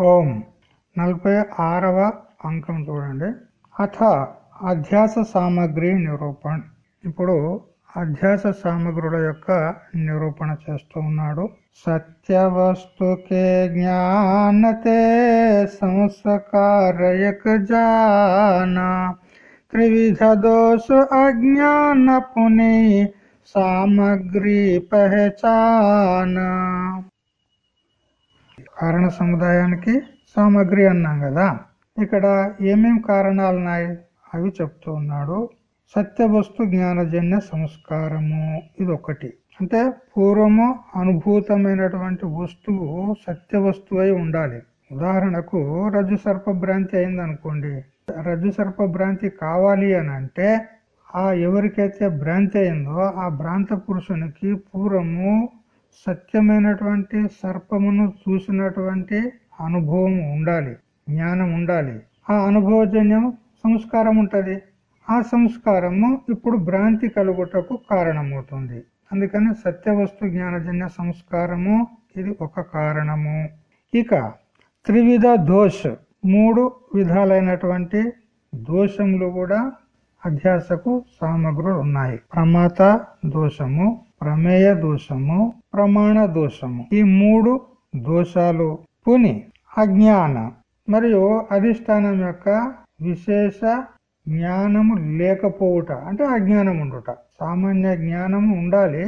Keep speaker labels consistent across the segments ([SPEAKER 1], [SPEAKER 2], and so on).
[SPEAKER 1] ఓం. నలభై ఆరవ అంకం చూడండి. అథ అధ్యాస సామగ్రి నిరూపణ. ఇప్పుడు అధ్యాస సామగ్రుల యొక్క నిరూపణ చేస్తూ ఉన్నాడు. సత్యవస్తుకే జ్ఞానతే సంస్కారయక జానా. త్రివిధ దోష అజ్ఞాన పుని సామగ్రి పహచానా. కారణ సముదాయానికి సామగ్రి అన్నాం కదా. ఇక్కడ ఏమేం కారణాలు ఉన్నాయి అవి చెప్తూ ఉన్నాడు. సత్య వస్తు జ్ఞానజన్య సంస్కారము ఇది ఒకటి అంటే పూర్వము అనుభూతమైనటువంటి వస్తువు సత్య వస్తువు అయి ఉండాలి. ఉదాహరణకు రజ్జు సర్ప భ్రాంతి అయింది రజ్జు సర్ప భ్రాంతి కావాలి అని అంటే ఆ ఎవరికైతే భ్రాంతి అయిందో ఆ భ్రాంత పురుషునికి పూర్వము సత్యమైనటువంటి సర్పమును చూసినటువంటి అనుభవం ఉండాలి జ్ఞానం ఉండాలి. ఆ అనుభవజన్యం సంస్కారం ఉంటుంది. ఆ సంస్కారము ఇప్పుడు భ్రాంతి కలుగుటకు కారణమవుతుంది. అందుకని సత్యవస్తు జ్ఞానజన్య సంస్కారము ఇది ఒక కారణము. ఇక త్రివిధ దోష్ మూడు విధాలైనటువంటి దోషములు కూడా అధ్యాసకు సామగ్రులు ఉన్నాయి. ప్రమాత దోషము ప్రమేయ దోషము ప్రమాణ దోషము. ఈ మూడు దోషాలు పుని అజ్ఞాన మరియు అధిష్టానం యొక్క విశేష జ్ఞానము లేకపోవుట అంటే అజ్ఞానం ఉండుట సామాన్య జ్ఞానము ఉండాలి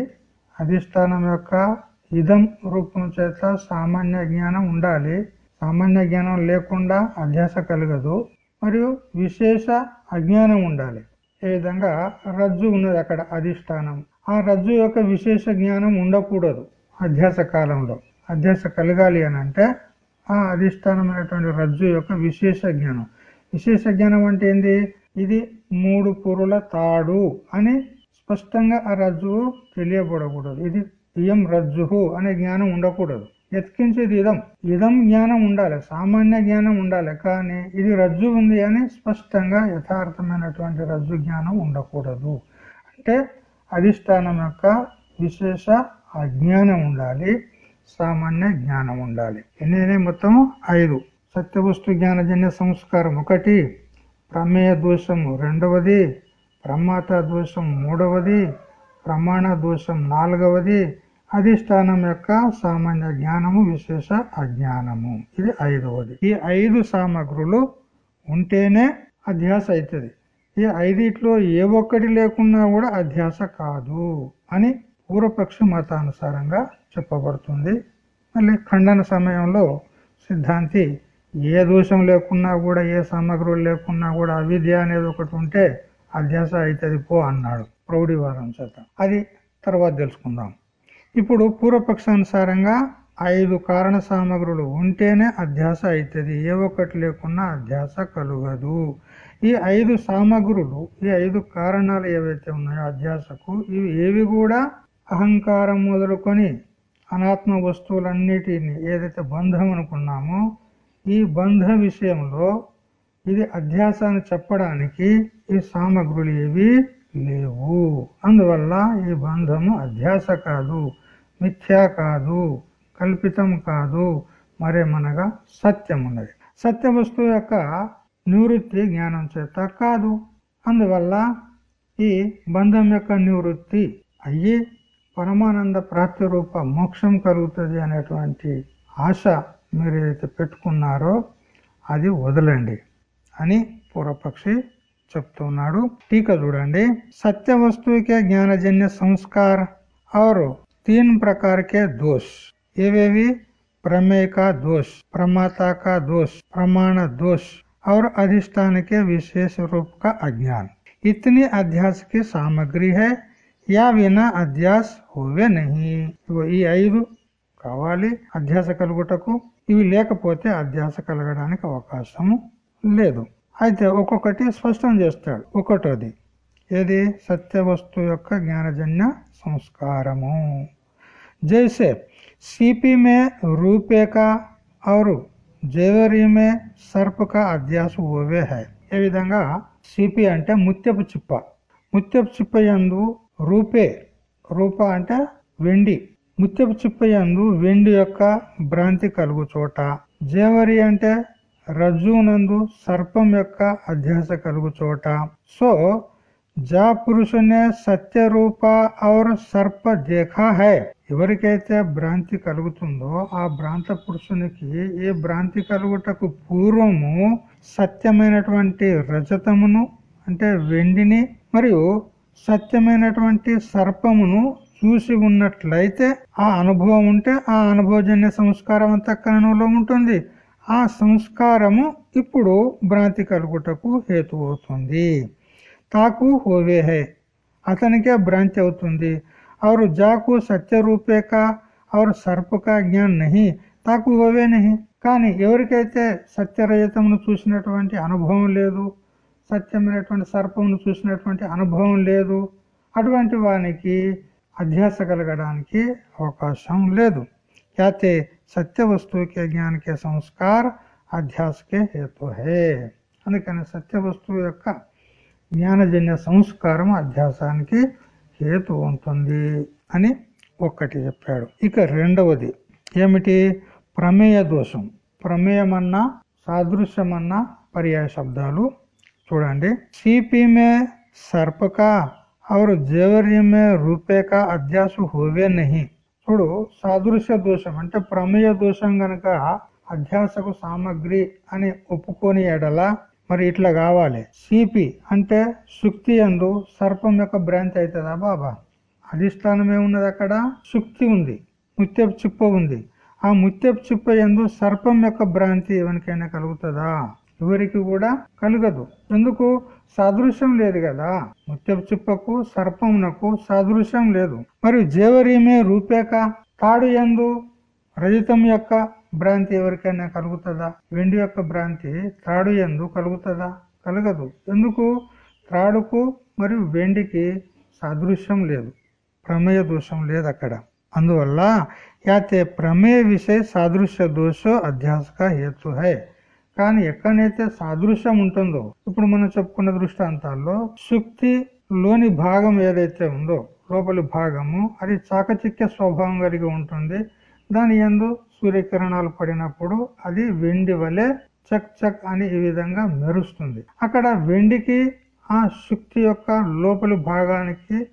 [SPEAKER 1] అధిష్టానం యొక్క ఇదం రూపం చేత సామాన్య జ్ఞానం ఉండాలి. సామాన్య జ్ఞానం లేకుండా అధ్యాస కలగదు మరియు విశేష అజ్ఞానం ఉండాలి. ఏ విధంగా రజ్జు ఉన్నది అక్కడ అధిష్టానం. ఆ రజ్జు యొక్క విశేష జ్ఞానం ఉండకూడదు అధ్యాస కాలంలో. అధ్యాస కలగాలి అని అంటే ఆ అధిష్టానమైనటువంటి రజ్జు యొక్క విశేష జ్ఞానం. విశేష జ్ఞానం అంటే ఏంది? ఇది మూడు పురుల తాడు అని స్పష్టంగా ఆ రజ్జువు తెలియబడకూడదు. ఇది ఇయం రజ్జుహు అనే జ్ఞానం ఉండకూడదు. ఎత్కించేది ఇదం. ఇదం జ్ఞానం ఉండాలి. సామాన్య జ్ఞానం ఉండాలి. కానీ ఇది రజ్జు ఉంది అని స్పష్టంగా యథార్థమైనటువంటి రజ్జు జ్ఞానం ఉండకూడదు. అంటే అధిష్టానం యొక్క విశేష అజ్ఞానం ఉండాలి సామాన్య జ్ఞానం ఉండాలి. ఎన్నైనా మొత్తం ఐదు. సత్యవస్తు జ్ఞానజన్య సంస్కారం ఒకటి ప్రమేయ దోషము రెండవది ప్రమాత దోషం మూడవది ప్రమాణ దోషం నాలుగవది అధిష్టానం యొక్క సామాన్య జ్ఞానము విశేష అజ్ఞానము. ఇది ఐదవది. ఈ ఐదు సామగ్రులు ఉంటేనే అధ్యాస అవుతుంది. ఈ ఐదిట్లో ఏ ఒక్కటి లేకున్నా కూడా అధ్యాస కాదు అని పూర్వపక్ష మతానుసారంగా చెప్పబడుతుంది. మళ్ళీ ఖండన సమయంలో సిద్ధాంతి ఏ దోషం లేకున్నా కూడా ఏ సామగ్రులు లేకున్నా కూడా అవిద్య అనేది ఒకటి ఉంటే అధ్యాస అవుతుంది పో అన్నాడు ప్రౌఢివాదం చేత. అది తర్వాత తెలుసుకుందాం. ఇప్పుడు పూర్వపక్షానుసారంగా ఐదు కారణ సామగ్రులు ఉంటేనే అధ్యాస అవుతుంది. ఏ ఒక్కటి లేకున్నా అధ్యాస కలుగదు. ఈ ఐదు సామగ్రులు ఈ ఐదు కారణాలు ఏవైతే ఉన్నాయో అధ్యాసకు ఇవి ఏవి కూడా అహంకారం మొదలుకొని అనాత్మ వస్తువులన్నిటిని ఏదైతే బంధం అనుకున్నామో ఈ బంధ విషయంలో ఇది అధ్యాసాన్ని చెప్పడానికి ఈ సామగ్రులు ఏవి లేవు. అందువల్ల ఈ బంధము అధ్యాస కాదు మిథ్యా కాదు కల్పితం కాదు మరేమనగా సత్యం ఉన్నది సత్య వస్తువు యొక్క నివృత్తి జ్ఞానం చేత కాదు. అందువల్ల ఈ బంధం యొక్క నివృత్తి అయ్యి పరమానంద ప్రాప్తి రూప మోక్షం కలుగుతుంది అనేటువంటి ఆశ మీరు ఏదైతే పెట్టుకున్నారో అది వదలండి అని పూర్వపక్షి చెప్తున్నాడు. టీక చూడండి. సత్య వస్తువుకే జ్ఞానజన్య సంస్కార్ ఆరు తీన్ ప్రకారకే దోష్. ఏవేవి? ప్రమేక దోష్ ప్రమాతాక దోష్ ప్రమాణ దోష్ और अधिष्ठान के विशेष रूप का अज्ञान इतनी अध्यास की सामग्री है या వినా అధ్యాస్ హోవే నహి ఈ ఐదు కావాలి అధ్యాస కలుగుటకు ఇవి లేకపోతే అధ్యాస కలగడానికి అవకాశం లేదు అయితే ఒక్కొక్కటి స్పష్టం చేస్తాడు ఒకటోది ఏది సత్య వస్తువు యొక్క జ్ఞానజన్య సంస్కారము జైసే सीपी में रूपे का और జేవరి మే కా అధ్యాస ఓవే హై. ఏ విధంగా? సిపి అంటే ముత్యపు చిప్ప. ముత్యపు చిప్ప ఎందు రూపే రూప అంటే వెండి. ముత్యపు చిప్ప ఎందు వెండి యొక్క భ్రాంతి కలుగు చోట. జేవరి అంటే రజ్జునందు సర్పం యొక్క అధ్యాస కలుగు చోట. సో జా పురుషునే సత్య రూప ఔర్ సర్ప దేఖ హై. ఎవరికైతే భ్రాంతి కలుగుతుందో ఆ భ్రాంత పురుషునికి ఏ భ్రాంతి కలుగుటకు పూర్వము సత్యమైనటువంటి రజతమును అంటే వెండిని మరియు సత్యమైనటువంటి సర్పమును చూసి ఉన్నట్లయితే ఆ అనుభవం ఉంటే ఆ అనుభవజన్య సంస్కారం అంతా కణంలో ఉంటుంది. ఆ సంస్కారము ఇప్పుడు భ్రాంతి కలుగుటకు హేతు అవుతుంది. తాకు హోవే హై. అతనికే భ్రాంతి అవుతుంది. और जा को सत्य रूपे का और सर्प का ज्ञान नहीं ताकू అవే नहीं కానీ ఎవరికైతే సత్యరహితమును చూసినటువంటి అనుభవం లేదు సత్యమైనటువంటి సర్పమును చూసినటువంటి అనుభవం లేదు అటువంటి వానికి అధ్యాస కలగడానికి అవకాశం లేదు క్యాతే సత్య వస్తువుకే జ్ఞానకే సంస్కార్ అధ్యాసకే హేతు హే అందుకని సత్య వస్తువు యొక్క జ్ఞానజన్య సంస్కారం అధ్యాసానికి హేతు ఉంటుంది అని ఒక్కటి చెప్పాడు. ఇక రెండవది ఏమిటి? ప్రమేయ దోషం. ప్రమేయమన్నా సాదృశ్యమన్నా పర్యాయ శబ్దాలు. చూడండి. సిపిమే సర్పక और జేవర్య మే రూపేక అధ్యాసు హోవే నహి. చూడు సాదృశ్య దోషం అంటే ప్రమేయ దోషం గనక అధ్యాసకు సామగ్రి అని ఒప్పుకొని ఎడల మరి ఇట్లా కావాలి. సిపి అంటే శుక్తి ఎందు సర్పం యొక్క భ్రాంతి అవుతుందా బాబా? అధిష్టానం ఏమున్నది అక్కడ? శుక్తి ఉంది. ముత్యపు చిప్ప ఉంది. ఆ ముత్యపు చిప్ప ఎందు సర్పం యొక్క భ్రాంతి ఎవరికైనా కలుగుతుందా? ఎవరికి కూడా కలగదు. ఎందుకు? సాదృశ్యం లేదు కదా. ముత్యపు చిప్పకు సర్పమునకు సాదృశ్యం లేదు. మరియు జేవరీమే రూపేక? తాడు ఎందు రజితం యొక్క భ్రాంతి ఎవరికైనా కలుగుతుందా? వెండి యొక్క భ్రాంతి త్రాడు ఎందు కలుగుతుందా? కలగదు. ఎందుకు? త్రాడుకు మరియు వెండికి సాదృశ్యం లేదు. ప్రమేయ దోషం లేదు అక్కడ. అందువల్ల యాతే ప్రమేయ విషయ సాదృశ్య దోషో అధ్యాసక హేతు హై. కానీ ఎక్కడైతే సాదృశ్యం ఉంటుందో ఇప్పుడు మనం చెప్పుకున్న దృష్టాంతాల్లో శుక్తి లోని భాగం ఏదైతే ఉందో లోపలి భాగము అది చాకచిక్య స్వభావం కలిగి ఉంటుంది. దాని ఎందు సూర్యకిరణాలు పడినప్పుడు అది వెండి వలె చక్ చక్ అని ఈ విధంగా మెరుస్తుంది. అక్కడ వెండికి ఆ శుక్తి యొక్క లోపలి భాగానికి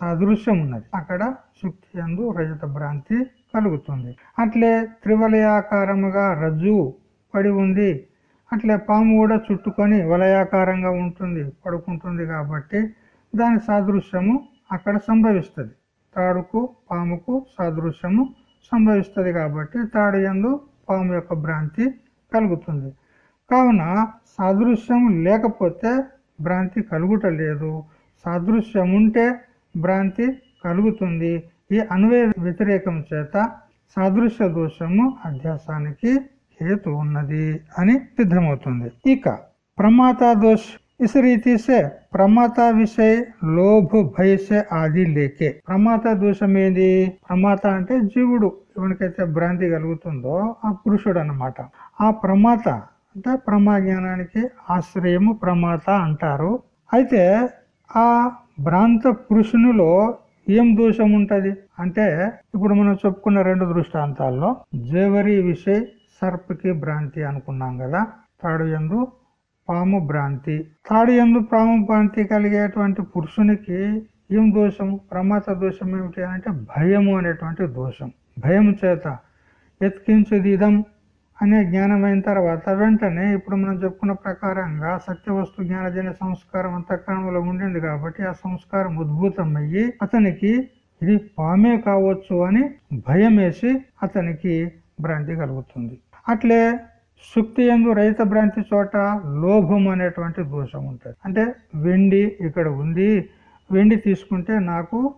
[SPEAKER 1] సాదృశ్యం ఉన్నది. అక్కడ శుక్తి ఎందు రజత భ్రాంతి కలుగుతుంది. అట్లే త్రివలయాకారముగా రజ్జు పడి ఉంది. అట్లే పాము కూడా చుట్టుకొని వలయాకారంగా ఉంటుంది పడుకుంటుంది కాబట్టి దాని సాదృశ్యము అక్కడ సంభవిస్తుంది. తాడుకు పాముకు సాదృశ్యము సంభవిస్తుంది కాబట్టి తాడు ఎందు పాము యొక్క భ్రాంతి కలుగుతుంది. కావున సాదృశ్యం లేకపోతే భ్రాంతి కలుగుట లేదు సాదృశ్యం ఉంటే భ్రాంతి కలుగుతుంది. ఈ అన్వయ వ్యతిరేకం చేత సాదృశ్య దోషము అధ్యాసానికి హేతు ఉన్నది అని సిద్ధమవుతుంది. ఇక ప్రమాత దోష్ इस रीति से ప్రమాత విషయ లోభ భయ సే ఆది లేకే ప్రమాత దోషం ఏది ప్రమాత అంటే జీవుడు ఎవరికైతే భ్రాంతి కలుగుతుందో ఆ పురుషుడు అన్నమాట ఆ ప్రమాత అంటే ప్రమా జ్ఞానానికి ఆశ్రయము ప్రమాత అంటారు అయితే ఆ భ్రాంత పురుషునిలో ఏం దోషం ఉంటది అంటే ఇప్పుడు మనం చెప్పుకున్న రెండు దృష్టాంతాల్లో జేవరి విషయ సర్పకి భ్రాంతి అనుకున్నాం కదా తాడు ఎందు పాము భ్రాంతి తాడు ఎందు పాము భ్రాంతి కలిగేటువంటి పురుషునికి ఏం దోషం? ప్రమాద దోషం ఏమిటి అంటే భయము అనేటువంటి దోషం. భయం చేత ఎత్కించేది ఇదం అనే జ్ఞానం అయిన తర్వాత వెంటనే ఇప్పుడు మనం చెప్పుకున్న ప్రకారంగా సత్యవస్తు జ్ఞానజన సంస్కారం అంతఃకరణంలో ఉండింది కాబట్టి ఆ సంస్కారం ఉద్భూతం అయ్యి అతనికి ఇది పామే కావచ్చు అని భయం వేసి అతనికి భ్రాంతి కలుగుతుంది. అట్లే సుక్తి ఎందు రైత భ్రాంతి చోట లోభం అనేటువంటి దోషం ఉంటుంది. అంటే వెండి ఇక్కడ ఉంది వెండి తీసుకుంటే నాకు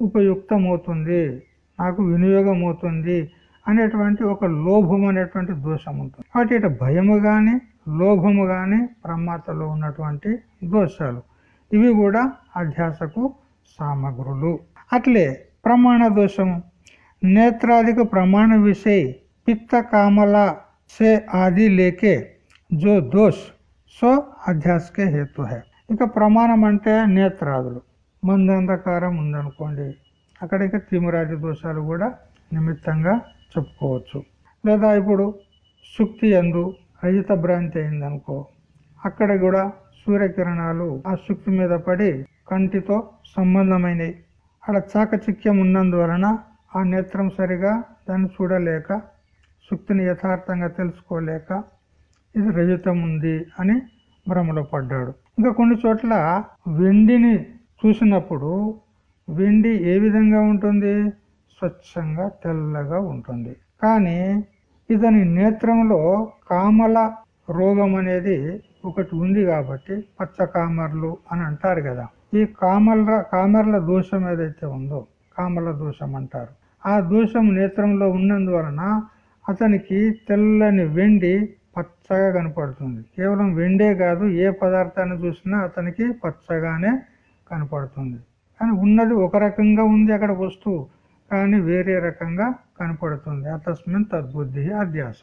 [SPEAKER 1] ఉపయుక్తం అవుతుంది నాకు వినియోగం అవుతుంది అనేటువంటి ఒక లోభం అనేటువంటి దోషం ఉంటుంది. కాబట్టి ఇటు భయము కానీ లోభము కానీ ప్రమాతలో ఉన్నటువంటి దోషాలు. ఇవి కూడా అధ్యాసకు సామగ్రులు. అట్లే ప్రమాణ దోషము. నేత్రాదిక ప్రమాణ విషయ పిత్త కామల సే ఆది లేకే జో దోష్ సో అధ్యాసకే హేతు హే ఇక ప్రమాణం అంటే నేత్రాదులు మందంధకారం ఉందనుకోండి అక్కడ ఇక తిమరాజు దోషాలు కూడా నిమిత్తంగా చెప్పుకోవచ్చు లేదా ఇప్పుడు శుక్తి ఎందు రజిత భ్రాంతి అయిందనుకో అక్కడ కూడా సూర్యకిరణాలు ఆ శుక్తి మీద పడి కంటితో సంబంధమైనవి అక్కడ చాకచిక్యం ఉన్నందువలన ఆ నేత్రం సరిగా దాన్ని చూడలేక సుక్తిని యథార్థంగా తెలుసుకోలేక ఇది రజతం ఉంది అని భ్రమలో పడ్డాడు. ఇంకా కొన్ని చోట్ల వెండిని చూసినప్పుడు వెండి ఏ విధంగా ఉంటుంది? స్వచ్ఛంగా తెల్లగా ఉంటుంది. కానీ ఇతని నేత్రంలో కామల రోగం అనేది ఒకటి ఉంది కాబట్టి పచ్చ కామర్లు అని అంటారు కదా. ఈ కామల కామర్ల దోషం ఏదైతే ఉందో కామల దోషం అంటారు. ఆ దోషం నేత్రంలో ఉన్నందువలన అతనికి తెల్లని వెండి పచ్చగా కనపడుతుంది. కేవలం వెండే కాదు ఏ పదార్థాన్ని చూసినా అతనికి పచ్చగానే కనపడుతుంది. కానీ ఉన్నది ఒక రకంగా ఉంది అక్కడ వస్తువు కానీ వేరే రకంగా కనపడుతుంది. అతస్మిన్ తద్బుద్ధి అధ్యాస.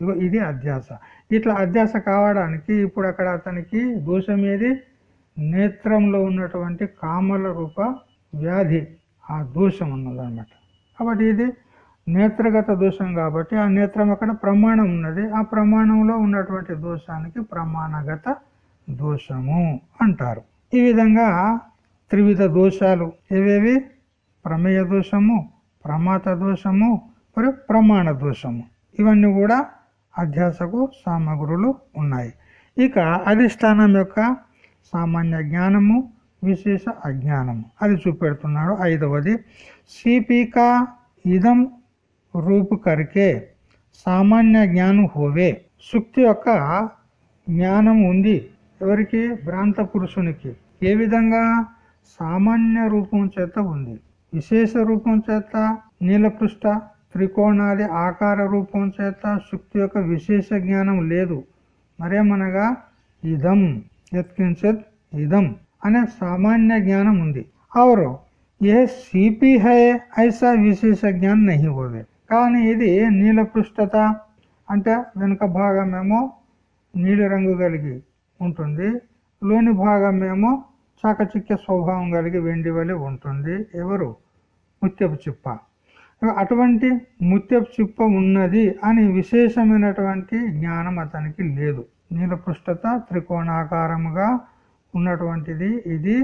[SPEAKER 1] ఇగో ఇది అధ్యాస. ఇట్లా అధ్యాస కావడానికి ఇప్పుడు అక్కడ అతనికి దోషం ఏది? నేత్రంలో ఉన్నటువంటి కామల రూప వ్యాధి ఆ దోషం ఉన్నదన్నమాట. కాబట్టి ఇది నేత్రగత దోషం కాబట్టి ఆ నేత్రం అక్కడ ప్రమాణం ఉన్నది. ఆ ప్రమాణంలో ఉన్నటువంటి దోషానికి ప్రమాణగత దోషము అంటారు. ఈ విధంగా త్రివిధ దోషాలు ఏవేవి? ప్రమేయ దోషము ప్రమాత దోషము మరియు ప్రమాణ దోషము. ఇవన్నీ కూడా అధ్యాసకు సామగ్రులు ఉన్నాయి. ఇక అధిష్టానం యొక్క సామాన్య జ్ఞానము విశేష అజ్ఞానము. అది చూపెడుతున్నాడు ఐదవది. సిపిక ఇదం రూపుకరికే సామాన్య జ్ఞానం హోవే. సుక్తి యొక్క జ్ఞానం ఉంది. ఎవరికి? భ్రాంత పురుషునికి. ఏ విధంగా? సామాన్య రూపం చేత ఉంది. విశేష రూపం చేత నీలపృష్ట త్రికోణాది ఆకార రూపం చేత శుక్తి యొక్క విశేష జ్ఞానం లేదు. మరేమనగా? ఇదం. యత్కించత్ ఇదం అనే సామాన్య జ్ఞానం ఉంది. అవరు ఏ సిపి హై ఐసా విశేష జ్ఞానం నహి హోవే. కానీ ఇది నీలపృష్ఠత అంటే వెనుక భాగమేమో నీలి రంగు కలిగి ఉంటుంది. లోని భాగమేమో చాకచిక్య స్వభావం కలిగి వెండి వలె ఉంటుంది. ఎవరు? ముత్యపు చిప్ప. అటువంటి ముత్యపు చిప్ప ఉన్నది అని విశేషమైనటువంటి జ్ఞానం అతనికి లేదు. నీలపృష్ఠత త్రికోణాకారముగా ఉన్నటువంటిది. ఇది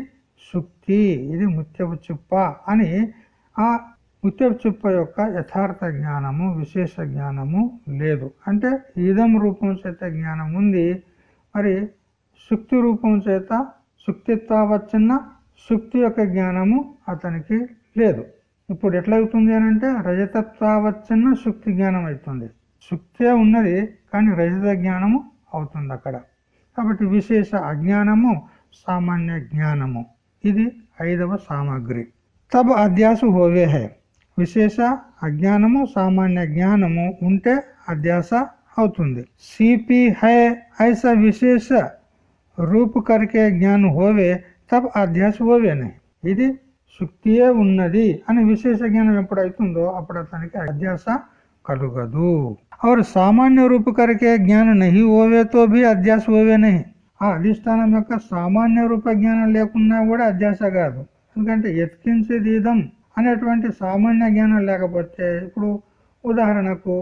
[SPEAKER 1] శుక్తి. ఇది ముత్యపు చిప్ప అని ఆ ముత్యపు యొక్క యథార్థ జ్ఞానము విశేష జ్ఞానము లేదు. అంటే ఇదం రూపం చేత జ్ఞానం ఉంది. మరి శుక్తి రూపం చేత సుక్తిత్వావచ్చిన శుక్తి యొక్క జ్ఞానము అతనికి లేదు. ఇప్పుడు ఎట్లవుతుంది అని అంటే రజతత్వావచ్చిన శుక్తి జ్ఞానం అవుతుంది. శుక్తే ఉన్నది కానీ రజత జ్ఞానము అవుతుంది అక్కడ. కాబట్టి విశేష అజ్ఞానము సామాన్య జ్ఞానము. ఇది ఐదవ సామాగ్రి. తబ అధ్యాసు హోవే హై. విశేష అజ్ఞానము సామాన్య జ్ఞానము ఉంటే అధ్యాస అవుతుంది. సిపి హై ఐసా విశేష రూపు కరికే జ్ఞానం హోవే తప్ప అధ్యాస హోవే ఇది శుక్తియే ఉన్నది అని విశేష జ్ఞానం ఎప్పుడైతుందో అప్పుడు అతనికి అధ్యాస కలుగదు. అవరు సామాన్య రూపకరికే జ్ఞానం నహి హోవే తో భీ అధ్యాస హోవే నహి ఆ అధిష్టానం యొక్క సామాన్య రూప జ్ఞానం లేకున్నా కూడా అధ్యాస కాదు. ఎందుకంటే ఎత్కించేది ఇదం అనేటువంటి సామాన్య జ్ఞానం లేకపోతే ఇప్పుడు ఉదాహరణకు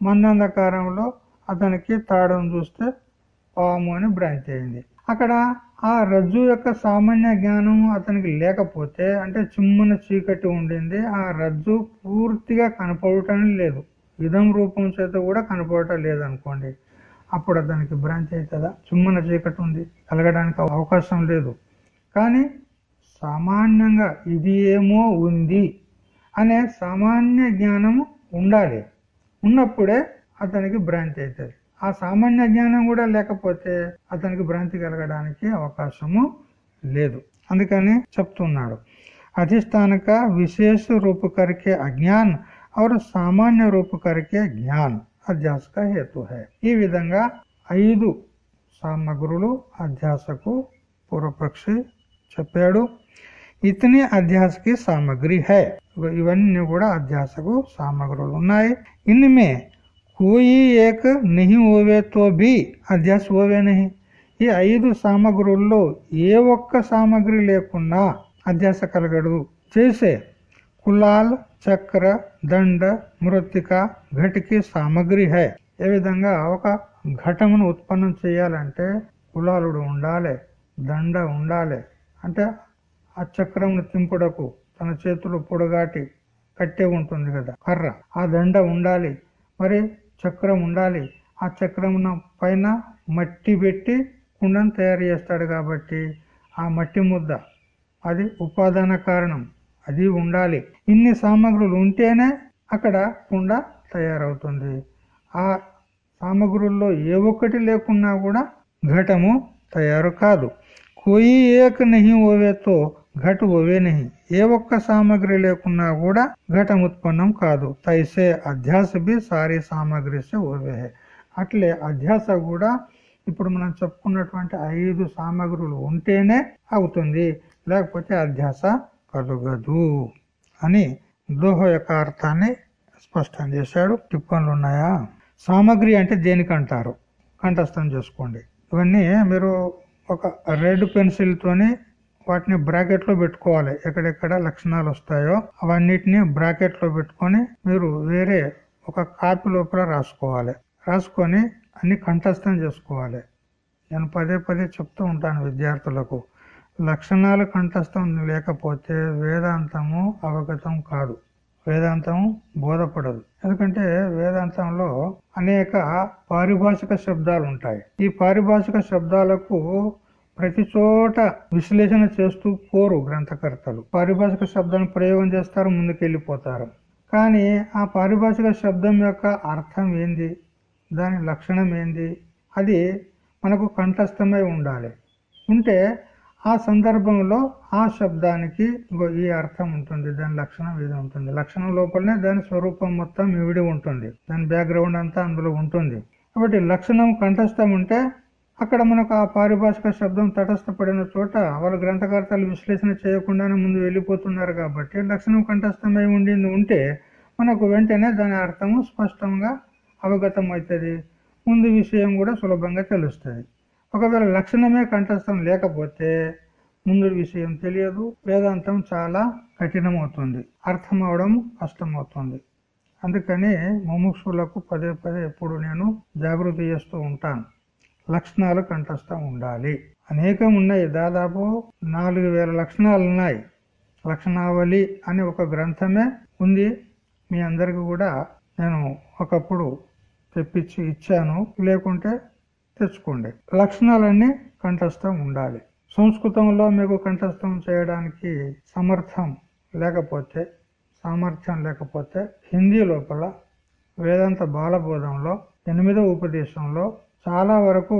[SPEAKER 1] మందంధకారంలో అతనికి తాడం చూస్తే పాము అని భ్రాంతి అయింది. అక్కడ ఆ రజ్జు యొక్క సామాన్య జ్ఞానం అతనికి లేకపోతే అంటే చిమ్మున చీకటి ఉండింది ఆ రజ్జు పూర్తిగా కనపడటం లేదు. ఇదం రూపం చేత కూడా కనపడటం లేదనుకోండి అప్పుడు అతనికి భ్రాంతి అవుతుందా చిమ్మున చీకటి ఉంది కలగడానికి అవకాశం లేదు. కానీ సామాన్యంగా ఇది ఏమో ఉంది అనే సామాన్య జ్ఞానము ఉండాలి. ఉన్నప్పుడే అతనికి భ్రాంతి అవుతుంది ఆ సామాన్య జ్ఞానం కూడా లేకపోతే అతనికి భ్రాంతి కలగడానికి అవకాశము లేదు. అందుకని చెప్తున్నాడు. అధిష్టానక విశేష రూపకరికే అజ్ఞాన్ ఆరు సామాన్య రూపకరికే జ్ఞాన్. అధ్యాసక హేతు హే. ఈ విధంగా ఐదు సామగ్రులు అధ్యాసకు పూర్వపక్షి చెప్పాడు. ఇతని అధ్యాసకి సామగ్రి హై. ఇవన్నీ కూడా అధ్యాసకు సామగ్రులు ఉన్నాయి. ఇన్మే కోయి ఏక నహి ఓవే తో బి. అధ్యాస ఓవే నహి. ఈ ఐదు సామగ్రుల్లో ఏ ఒక్క సామగ్రి లేకున్నా అధ్యాస కలగడు. చేసే కులాల్ చక్ర దండ మృతిక ఘటికి సామగ్రి హై. ఏ విధంగా ఒక ఘటమును ఉత్పన్నం చేయాలంటే కులాలుడు ఉండాలి దండ ఉండాలి అంటే ఆ చక్రమును తింపుడకు తన చేతులు పొడగాటి కట్టే ఉంటుంది కదా కర్ర. ఆ దండ ఉండాలి మరి చక్రం ఉండాలి. ఆ చక్రమున పైన మట్టి పెట్టి కుండను తయారు చేస్తాడు కాబట్టి ఆ మట్టి ముద్ద అది ఉపాదాన కారణం అది ఉండాలి. ఇన్ని సామగ్రులు ఉంటేనే అక్కడ కుండ తయారవుతుంది. ఆ సామగ్రుల్లో ఏ ఒక్కటి లేకున్నా కూడా ఘటము తయారు కాదు. కోయి ఏక నహి ఓవేతో ఘట్ ఓవే నహి ఏ ఒక్క సామగ్రి లేకున్నా కూడా ఘటం ఉత్పన్నం కాదు తైసే అధ్యాస బి సారీ సామగ్రి సే ఓవే అట్లే అధ్యాస కూడా ఇప్పుడు మనం చెప్పుకున్నటువంటి ఐదు సామగ్రులు ఉంటేనే అవుతుంది లేకపోతే అధ్యాస కలుగదు అని దోహ యొక్క అర్థాన్ని స్పష్టం చేశాడు టిప్పన్లు ఉన్నాయా సామగ్రి అంటే దేనికి అంటారు కంఠస్థం చేసుకోండి ఇవన్నీ మీరు ఒక రెడ్ పెన్సిల్ తోని వాటిని బ్రాకెట్లో పెట్టుకోవాలి. ఎక్కడెక్కడ లక్షణాలు వస్తాయో అవన్నిటిని బ్రాకెట్లో పెట్టుకొని మీరు వేరే ఒక కాపీ లోపల రాసుకోవాలి. రాసుకొని అన్ని కంఠస్థం చేసుకోవాలి. నేను పదే పదే చెప్తూ ఉంటాను విద్యార్థులకు లక్షణాలు కంఠస్థం లేకపోతే వేదాంతము అవగతం కాదు. వేదాంతం బోధపడదు. ఎందుకంటే వేదాంతంలో అనేక పారిభాషిక శబ్దాలు ఉంటాయి. ఈ పారిభాషిక శబ్దాలకు ప్రతి చోట విశ్లేషణ చేస్తూ పోరు గ్రంథకర్తలు. పారిభాషిక శబ్దాన్ని ప్రయోగం చేస్తారు ముందుకెళ్ళిపోతారు. కానీ ఆ పారిభాషిక శబ్దం యొక్క అర్థం ఏంది? దాని లక్షణం ఏంది? అది మనకు కంఠస్థమై ఉండాలి. ఉంటే ఆ సందర్భంలో ఆ శబ్దానికి ఈ అర్థం ఉంటుంది దాని లక్షణం ఇది ఉంటుంది. లక్షణం లోపలనే దాని స్వరూపం మొత్తం ఇవిడి ఉంటుంది. దాని బ్యాక్గ్రౌండ్ అంతా అందులో ఉంటుంది. కాబట్టి లక్షణం కంఠస్థం ఉంటే అక్కడ మనకు ఆ పారిభాషిక శబ్దం తటస్థపడిన చోట వాళ్ళ గ్రంథకర్తలు విశ్లేషణ చేయకుండానే ముందు వెళ్ళిపోతున్నారు కాబట్టి లక్షణం కంఠస్థమై ఉండింది ఉంటే మనకు వెంటనే దాని అర్థము స్పష్టంగా అవగతం అవుతుంది ముందు విషయం కూడా సులభంగా తెలుస్తుంది. ఒకవేళ లక్షణమే కంఠస్థం లేకపోతే ముందు విషయం తెలియదు. వేదాంతం చాలా కఠినమవుతుంది. అర్థం అవడం కష్టమవుతుంది. అందుకని ముముక్షులకు పదే పదే ఎప్పుడు నేను జాగృతి చేస్తూ ఉంటాను. లక్షణాలు కంఠస్థం ఉండాలి. అనేకం ఉన్నాయి దాదాపు నాలుగు వేల లక్షణాలు ఉన్నాయి లక్షణావళి అనే ఒక గ్రంథమే ఉంది. మీ అందరికి కూడా నేను ఒకప్పుడు తెప్పించి ఇచ్చాను. లేకుంటే తెచ్చుకోండి. లక్షణాలన్నీ కంఠస్థం ఉండాలి. సంస్కృతంలో మీకు కంఠస్థం చేయడానికి సమర్థం లేకపోతే సామర్థ్యం లేకపోతే హిందీ లోపల వేదాంత బాలబోధంలో ఎనిమిదవ ఉపదేశంలో చాలా వరకు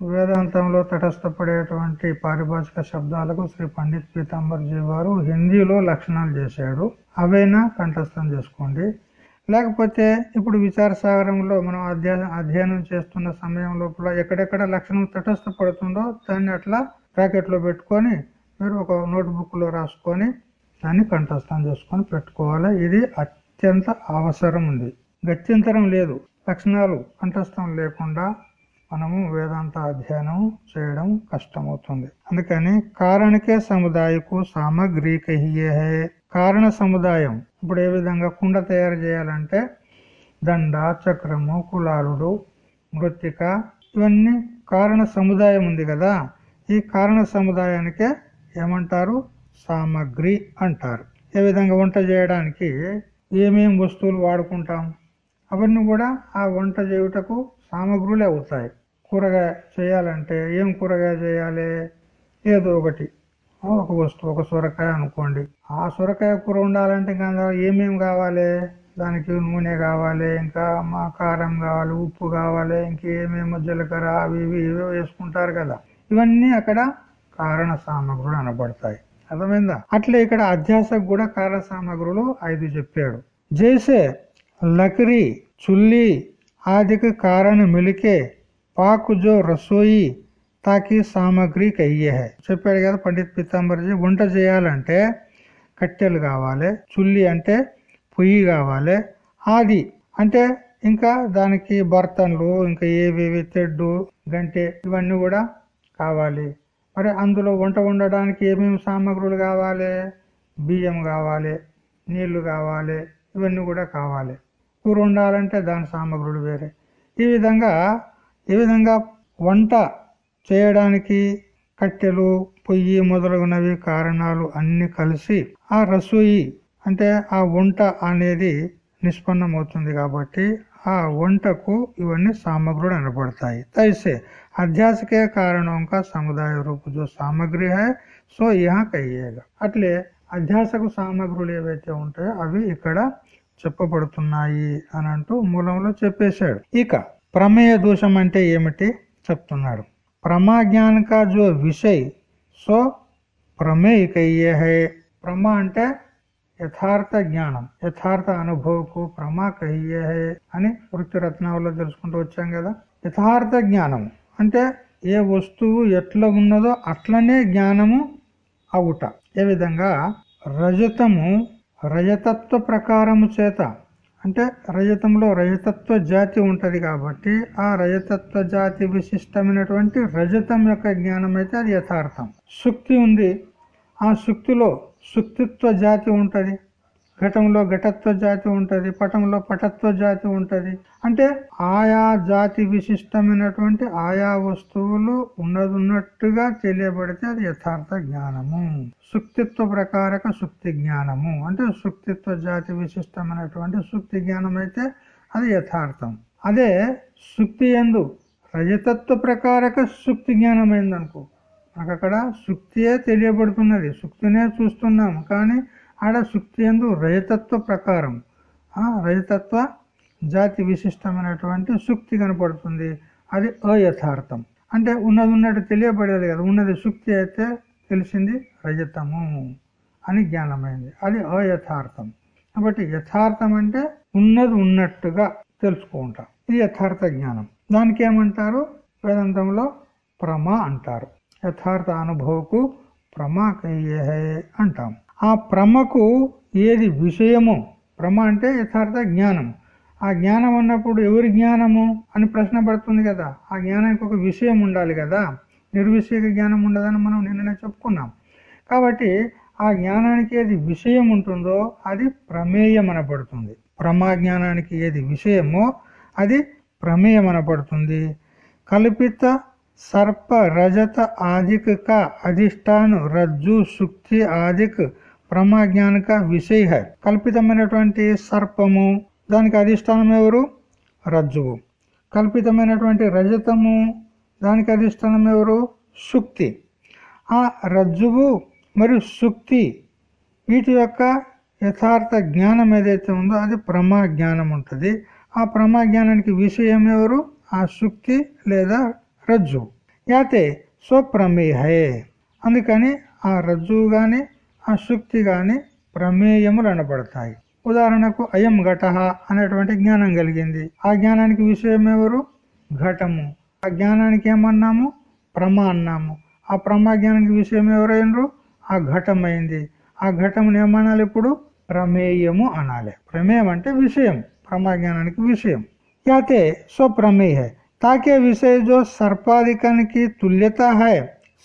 [SPEAKER 1] వేదాంతంలో తటస్థపడేటువంటి పారిభాషిక శబ్దాలకు శ్రీ పండిత్ పీతాంబర్జీ వారు హిందీలో లక్షణాలు చేశాడు అవైనా కంఠస్థం చేసుకోండి. లేకపోతే ఇప్పుడు విచార సాగరంలో మనం అధ్యయనం అధ్యయనం చేస్తున్న సమయం లోపల ఎక్కడెక్కడ లక్షణం తటస్థపడుతుందో దాన్ని అట్లా ప్యాకెట్లో పెట్టుకొని మీరు ఒక నోట్బుక్లో రాసుకొని దాన్ని కంఠస్థం చేసుకొని పెట్టుకోవాలి. ఇది అత్యంత అవసరం ఉంది. గత్యంతరం లేదు. లక్షణాలు కంఠస్థం లేకుండా మనము వేదాంత అధ్యయనం చేయడం కష్టమవుతుంది. అందుకని కారణకే సముదాయకు సామగ్రీకహియే. కారణ సముదాయం. ఇప్పుడు ఏ విధంగా కుండ తయారు చేయాలంటే దండ చక్రము కులాలుడు మృతిక ఇవన్నీ కారణ సముదాయం ఉంది కదా. ఈ కారణ సముదాయానికే ఏమంటారు? సామగ్రి అంటారు. ఏ విధంగా వంట చేయడానికి ఏమేమి వస్తువులు వాడుకుంటాం? అవన్నీ కూడా ఆ వంట చేయుటకు సామగ్రులే అవుతాయి. కూరగాయ చేయాలంటే ఏం కూరగాయ చేయాలి? ఏదో ఒకటి. ఒక వస్తువు ఒక సొరకాయ అనుకోండి. ఆ సొరకాయ కూర ఉండాలంటే ఇంకా ఏమేమి కావాలి? దానికి నూనె కావాలి ఇంకా మా కారం కావాలి ఉప్పు కావాలి ఇంకేమేమో జీలకర్ర అవి ఇవి ఇవి వేసుకుంటారు కదా. ఇవన్నీ అక్కడ కారణ సామగ్రులు అనబడతాయి. అర్థమైందా? అట్లే ఇక్కడ అధ్యాసకు కూడా కారణ సామగ్రులు ఐదు చెప్పాడు. జైసే లకరీ చుల్లి ఆదికి కారణ మిలికే పాకు జో రసోయి తాకి సామాగ్రి కయ్యే చెప్పాడు కదా పండిత్ పీతాంబర్జీ వంట చేయాలంటే కట్టెలు కావాలి చుల్లి అంటే పొయ్యి కావాలి ఆది అంటే ఇంకా దానికి బర్తన్లు ఇంకా ఏవేవి తెడ్డు గంటే ఇవన్నీ కూడా కావాలి. మరి అందులో వంట వండడానికి ఏమేమి సామాగ్రులు కావాలి? బియ్యం కావాలి నీళ్ళు కావాలి ఇవన్నీ కూడా కావాలి. కూర వండాలంటే దాని సామాగ్రులు వేరే. ఈ విధంగా ఈ విధంగా వంట చేయడానికి కట్టెలు పొయ్యి మొదలగునవి కారణాలు అన్ని కలిసి ఆ రసోయి అంటే ఆ వంట అనేది నిష్పన్నమవుతుంది కాబట్టి ఆ వంటకు ఇవన్నీ సామగ్రులు అనబడతాయి తైసే अध्यास के कारणों का समुदाय रूप जो सामग्री है సో यहाँ కయ్యేగా అట్లే అధ్యాసకు సామగ్రులు ఏవైతే ఉంటాయో అవి ఇక్కడ చెప్పబడుతున్నాయి అని అంటూ మూలంలో చెప్పేశాడు ఇక ప్రమేయ దోషం అంటే ఏమిటి చెప్తున్నాడు प्रमा ज्ञान का जो विषय सो प्रमेय कहिए है అంటే యథార్థ జ్ఞానం యథార్థ అనుభవకు ప్రమా కహియే అని వృత్తి రత్నాల్లో తెలుసుకుంటూ వచ్చాం కదా. యథార్థ జ్ఞానం అంటే ఏ వస్తువు ఎట్లా ఉన్నదో అట్లనే జ్ఞానము అవుట. ఏ విధంగా రజతము రజతత్వ ప్రకారము చేత అంటే రజతంలో రజతత్వ జాతి ఉంటుంది కాబట్టి ఆ రజతత్వ జాతి విశిష్టమైనటువంటి రజతం యొక్క జ్ఞానం అయితే అది యథార్థం. శుక్తి ఉంది. ఆ శుక్తిలో శుక్తిత్వ జాతి ఉంటుంది. ఘటంలో ఘటత్వ జాతి ఉంటుంది పటంలో పటత్వ జాతి ఉంటుంది. అంటే ఆయా జాతి విశిష్టమైనటువంటి ఆయా వస్తువులు ఉన్నదున్నట్టుగా తెలియబడితే అది యథార్థ జ్ఞానము. సుక్తిత్వ ప్రకారక సుక్తి జ్ఞానము. అంటే సుక్తిత్వ జాతి విశిష్టమైనటువంటి సుక్తి జ్ఞానం అయితే అది యథార్థం. అదే సుక్తి ఎందు రజతత్వ ప్రకారక సుక్తి జ్ఞానమైందనుకో నాకు మనకు అక్కడ సుక్తియే తెలియబడుతున్నది. సుక్తినే చూస్తున్నాం కానీ ఆడ సుక్తి ఎందు రజతత్వ ప్రకారం రజతత్వ జాతి విశిష్టమైనటువంటి సుక్తి కనపడుతుంది. అది అయథార్థం. అంటే ఉన్నది ఉన్నట్టు తెలియబడేది కదా. ఉన్నది సుక్తి అయితే తెలిసింది రజతము అని జ్ఞానమైంది. అది అయథార్థం. కాబట్టి యథార్థం అంటే ఉన్నది ఉన్నట్టుగా తెలుసుకుంటాం ఇది యథార్థ జ్ఞానం. దానికి ఏమంటారు? వేదాంతంలో ప్రమ అంటారు. యథార్థ అనుభవకు ప్రమా కయ్యే అంటాం. ఆ ప్రమకు ఏది విషయము? ప్రమ అంటే యథార్థ జ్ఞానం. ఆ జ్ఞానం అన్నప్పుడు ఎవరి జ్ఞానము అని ప్రశ్న పడుతుంది కదా? ఆ జ్ఞానానికి ఒక విషయం ఉండాలి కదా? నిర్విషయక జ్ఞానం ఉండదని మనం నిన్ననే చెప్పుకున్నాం. కాబట్టి ఆ జ్ఞానానికి ఏది విషయం ఉంటుందో అది ప్రమేయం అనబడుతుంది. ప్రమా జ్ఞానానికి ఏది విషయమో అది ప్రమేయం అనబడుతుంది. కల్పిత సర్ప రజత ఆదిక అధిష్టాను రజ్జు శుక్తి ఆదిక్ ప్రమా విషయ కల్పితమైనటువంటి సర్పము. దానికి అధిష్టానం ఎవరు? రజ్జువు. కల్పితమైనటువంటి రజతము. దానికి అధిష్టానం ఎవరు? శుక్తి. ఆ రజ్జువు మరియు శుక్తి వీటి యొక్క యథార్థ జ్ఞానం ఏదైతే ఉందో అది ప్రమా జ్ఞానం ఉంటుంది. ఆ ప్రమా జ్ఞానానికి విషయం ఎవరు? ఆ శుక్తి లేదా రజ్జు యాతే స్వప్రమేహే. అందుకని ఆ రజ్జువు కానీ ఆ శుక్తి గాని ప్రమేయములు అనబడతాయి ఉదాహరణకు అయం ఘట అనేటువంటి జ్ఞానం కలిగింది ఆ జ్ఞానానికి విషయం ఎవరు ఘటము ఆ జ్ఞానానికి ఏమన్నాము ప్రమ అన్నాము ఆ ప్రమా జ్ఞానానికి విషయం ఎవరైనరు ఆ ఘటమైంది ఆ ఘటమును ఏమనాలి ఇప్పుడు ప్రమేయము అనాలి ప్రమేయం అంటే విషయం ప్రమా జ్ఞానానికి విషయం యాతే స్వప్రమేయ ताके विषय जो సర్పాధికానికి తుల్యత హై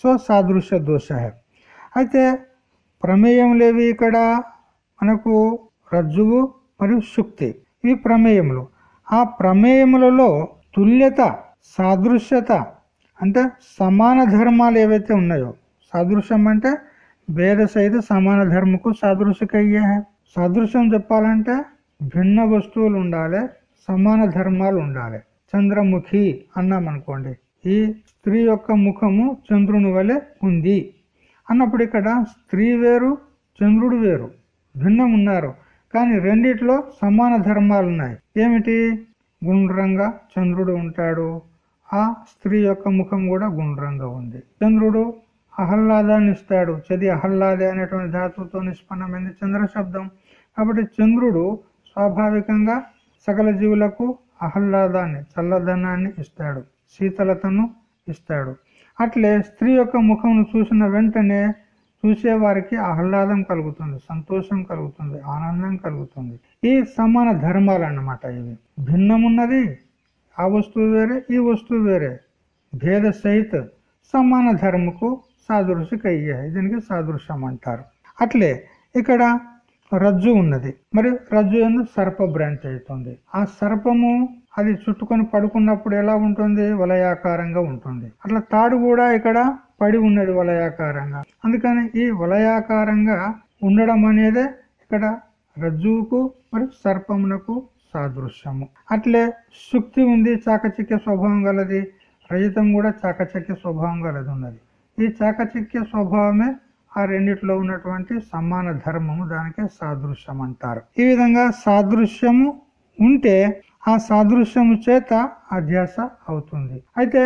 [SPEAKER 1] సో సాదృశ్య దోష హై అయితే ప్రమేయం లేవి ఇక్కడ. మనకు రజ్జువు మరియు శుక్తి ఇవి ప్రమేయములు. ఆ ప్రమేయములలో తుల్యత సాదృశ్యత అంటే సమాన ధర్మాలు ఏవైతే ఉన్నాయో. సాదృశ్యం అంటే భేద సహిత సమాన ధర్మకు సాదృశ్యకయ్యే. సాదృశ్యం చెప్పాలంటే భిన్న వస్తువులు ఉండాలి సమాన ధర్మాలు ఉండాలి. చంద్రముఖి అన్నాం అనుకోండి ఈ స్త్రీ యొక్క ముఖము చంద్రుని వలె ఉంది. అన్నప్పుడు ఇక్కడ స్త్రీ వేరు చంద్రుడు వేరు భిన్నం ఉన్నారు కానీ రెండిట్లో సమాన ధర్మాలు ఉన్నాయి ఏమిటి? గుండ్రంగా చంద్రుడు ఉంటాడు. ఆ స్త్రీ యొక్క ముఖం కూడా గుండ్రంగా ఉంది. చంద్రుడు ఆహ్లాదాన్ని ఇస్తాడు. చది ఆహ్లాదే అనేటువంటి ధాతువుతో నిష్పన్నమైంది చంద్ర శబ్దం. కాబట్టి చంద్రుడు స్వాభావికంగా సకల జీవులకు ఆహ్లాదాన్ని చల్లదనాన్ని ఇస్తాడు. శీతలతను ఇస్తాడు. అట్లే స్త్రీ యొక్క ముఖమును చూసిన వెంటనే చూసేవారికి ఆహ్లాదం కలుగుతుంది సంతోషం కలుగుతుంది ఆనందం కలుగుతుంది. ఈ సమాన ధర్మాలు అన్నమాట ఇవి. భిన్నమున్నది ఆ వస్తువు వేరే ఈ వస్తువు వేరే. భేద సహిత సమాన ధర్మకు సాదృశ్యకయ్యాయి దీనికి సాదృశ్యం అంటారు. అట్లే ఇక్కడ రజ్జు ఉన్నది. మరి రజ్జు ఎందు సర్ప భ్రాంతి అవుతుంది. ఆ సర్పము అది చుట్టుకొని పడుకున్నప్పుడు ఎలా ఉంటుంది? వలయాకారంగా ఉంటుంది. అట్లా తాడు కూడా ఇక్కడ పడి ఉన్నది వలయాకారంగా. అందుకని ఈ వలయాకారంగా ఉండడం అనేదే ఇక్కడ రజ్జువుకు మరి సర్పమునకు సాదృశ్యము. అట్లే శుక్తి ఉంది చాకచక్య స్వభావం గలది. రజతం కూడా చాకచక్య స్వభావం గలది ఉన్నది. ఈ చాకచక్య స్వభావమే ఆ రెండిట్లో ఉన్నటువంటి సమాన ధర్మము దానికే సాదృశ్యం అంటారు ఈ విధంగా సాదృశ్యము ఉంటే ఆ సాదృశ్యము చేత అధ్యాస అవుతుంది. అయితే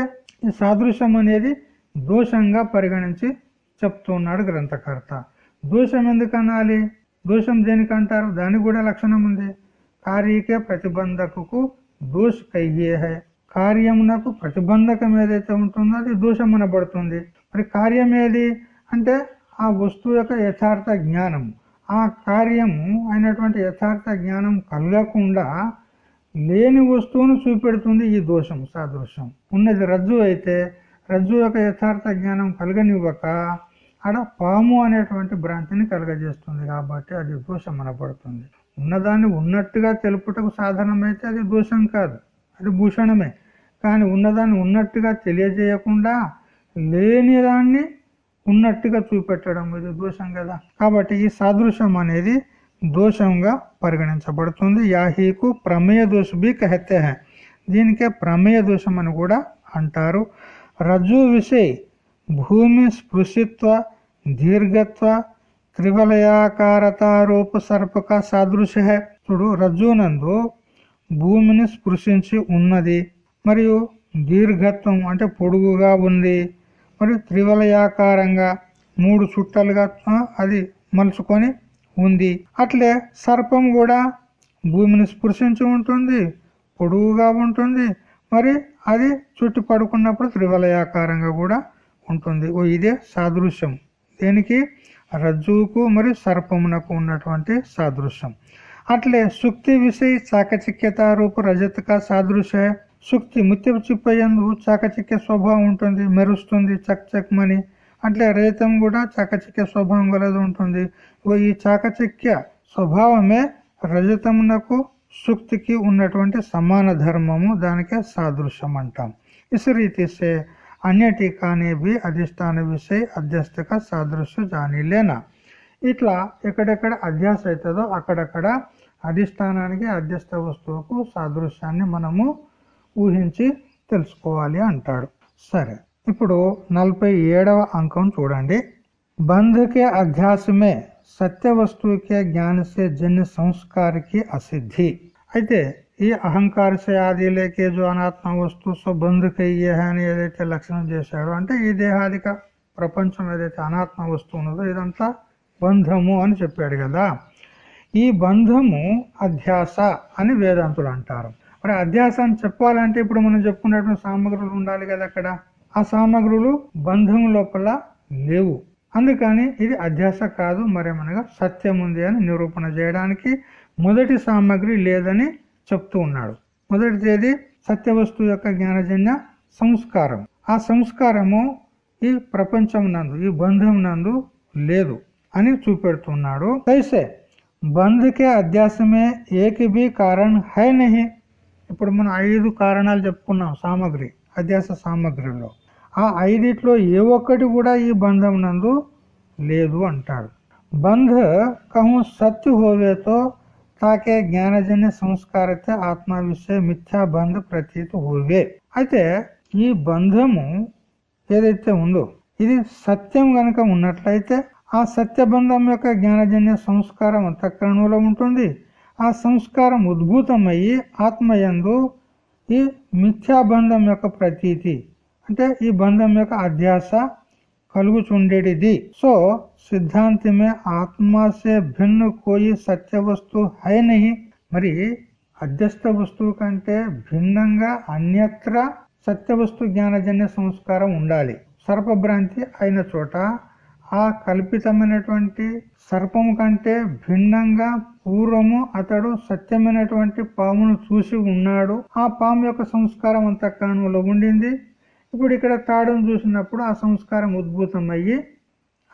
[SPEAKER 1] ఈ సాదృశ్యం అనేది దోషంగా పరిగణించి చెప్తున్నాడు గ్రంథకర్త. దోషం ఎందుకు అనాలి? దోషం దేనికంటారు దానికి కూడా లక్షణం ఉంది. కార్యకే ప్రతిబంధకు దోష కయ్యే హై కార్యమునకు ప్రతిబంధకం ఏదైతే ఉంటుందో అది దోషం అనబడుతుంది. మరి కార్యం ఏది? అంటే ఆ వస్తువు యొక్క యథార్థ జ్ఞానం. ఆ కార్యము అయినటువంటి యథార్థ జ్ఞానం కలగకుండా లేని వస్తువును చూపెడుతుంది ఈ దోషం సాదృశ్యం. ఉన్నది రజ్జు అయితే రజ్జు యొక్క యథార్థ జ్ఞానం కలగనివ్వక ఆడ పాము అనేటువంటి భ్రాంతిని కలగజేస్తుంది కాబట్టి అది దోషం అనపడుతుంది ఉన్నదాన్ని ఉన్నట్టుగా తెలుపుటకు సాధనమైతే అది దోషం కాదు అది భూషణమే. కానీ ఉన్నదాన్ని ఉన్నట్టుగా తెలియజేయకుండా లేని దాన్ని ఉన్నట్టుగా చూపెట్టడం ఇది దోషం కదా. కాబట్టి ఈ సాదృశ్యం అనేది దోషంగా పరిగణించబడుతుంది యాహీకు ప్రమేయ దోష బి కహతే హై దీనికే ప్రమేయ దోషం అని కూడా అంటారు రజ్జు విషయ భూమి స్పృశిత్వ దీర్ఘత్వ త్రివలయాకారతారూప సర్పక సాదృశ్య హై చూడు రజ్జునందు భూమిని స్పృశించి ఉన్నది మరియు దీర్ఘత్వం అంటే పొడుగుగా ఉంది మరియు త్రివలయాకారంగా మూడు చుట్టలుగా అది మలుచుకొని ఉంది. అట్లే సర్పం కూడా భూమిని స్పృశించి ఉంటుంది పొడువుగా ఉంటుంది. మరి అది చుట్టు పడుకున్నప్పుడు త్రివలయాకారంగా కూడా ఉంటుంది. ఓ ఇదే సాదృశ్యం. దేనికి? రజ్జువుకు మరియు సర్పమునకు ఉన్నటువంటి సాదృశ్యం. అట్లే సుక్తి విషయ చాకచిక్యత రూపు రజతక సాదృశ్య. సుక్తి ముత్యపు చిప్పయందు చాకచిక్య స్వభావం ఉంటుంది మెరుస్తుంది చక్ చక్మని. అట్లే రజతం కూడా చాకచక్య స్వభావం గలది ఉంటుంది. ఈ చాకచక్య స్వభావమే రజతమునకు సూక్తికి ఉన్నటువంటి సమాన ధర్మము దానికే సాదృశ్యం అంటాం ఇస్ రీతి అన్య టీకానే బి అధిష్టాన విషయ అధ్యస్థక సాదృశ్య జానీలేనా. ఇట్లా ఎక్కడెక్కడ అధ్యాస అవుతుందో అక్కడక్కడ అధిష్టానానికి అధ్యస్థ వస్తువుకు సాదృశ్యాన్ని మనము ఊహించి తెలుసుకోవాలి అంటాడు. సరే. ఇప్పుడు నలభై ఏడవ అంకం చూడండి. బంధుకే అధ్యాసమే సత్య వస్తువుకే జ్ఞానసే జన్య సంస్కారకి అసిద్ధి. అయితే ఈ అహంకార సే లేకేజు జో అనాత్మ వస్తువు సో బంధుకయ్యే అని ఏదైతే లక్షణం చేశాడో అంటే ఈ దేహాదిక ప్రపంచం ఏదైతే అనాత్మ వస్తువు ఉన్నదో ఇదంతా బంధము అని చెప్పాడు కదా. ఈ బంధము అధ్యాస అని వేదాంతులు అంటారు. మరి అధ్యాస అని చెప్పాలంటే ఇప్పుడు మనం చెప్పుకున్నటువంటి సామగ్రులు ఉండాలి కదా అక్కడ. ఆ సామగ్రులు బంధం లోపల లేవు. అందుకని ఇది అధ్యాస కాదు మరేమనగా సత్యం ఉంది అని నిరూపణ చేయడానికి మొదటి సామగ్రి లేదని చెప్తూ ఉన్నాడు. మొదటిది సత్య వస్తువు యొక్క జ్ఞానజన్య సంస్కారం. ఆ సంస్కారము ఈ ప్రపంచం నందు ఈ బంధం నందు లేదు అని చూపెడుతున్నాడు. కైసే బంధుకే అధ్యాసమే ఏకి బి కారణ్ హై నహి. ఇప్పుడు మనం ఐదు కారణాలు చెప్పుకున్నాం సామగ్రి అధ్యాస సామగ్రిలో. ఆ ఐదిట్లో ఏ ఒక్కటి కూడా ఈ బంధం నందు లేదు అంటాడు. బంధ కహు సత్య హోవేతో తాకే జ్ఞానజన్య సంస్కారతే ఆత్మ విషయ మిథ్యా బంధ ప్రతీతి హోవే. అయితే ఈ బంధము ఏదైతే ఉందో ఇది సత్యం గనక ఉన్నట్లయితే ఆ సత్యబంధం యొక్క జ్ఞానజన్య సంస్కారం అంతఃకరణలో ఉంటుంది. ఆ సంస్కారం ఉద్భూతమయ్యి ఆత్మయందు ఈ మిథ్యాబంధం యొక్క ప్రతీతి అంటే ఈ బంధం యొక్క అధ్యాస కలుగుచుండేటిది. సో సిద్ధాంతమే ఆత్మసే భిన్న కోయి సత్య వస్తువు హై మరి అధ్యస్థ వస్తువు కంటే భిన్నంగా అన్యత్ర సత్య వస్తు జ్ఞానజన్య సంస్కారం ఉండాలి. సర్పభ్రాంతి అయిన చోట ఆ కల్పితమైనటువంటి సర్పం కంటే భిన్నంగా పూర్వము అతడు సత్యమైనటువంటి పామును చూసి ఉన్నాడు. ఆ పాము యొక్క సంస్కారం అంతఃకరణంలో ఉండింది. ఇప్పుడు ఇక్కడ తాడును చూసినప్పుడు ఆ సంస్కారం ఉద్భూతం అయ్యి